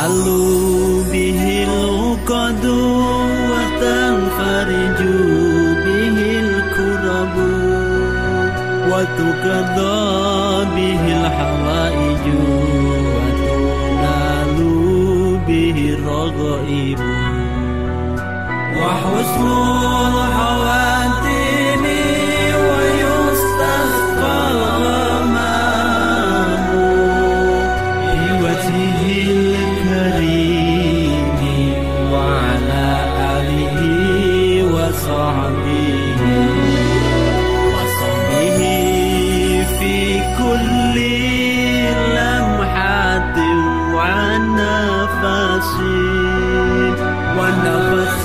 تحل به العقد وتنفرج به الكرب وتقضى به الحوائج وتنال به الرغائب وحسن وصحبه وصحبه في كل لمحة ونفس ونفس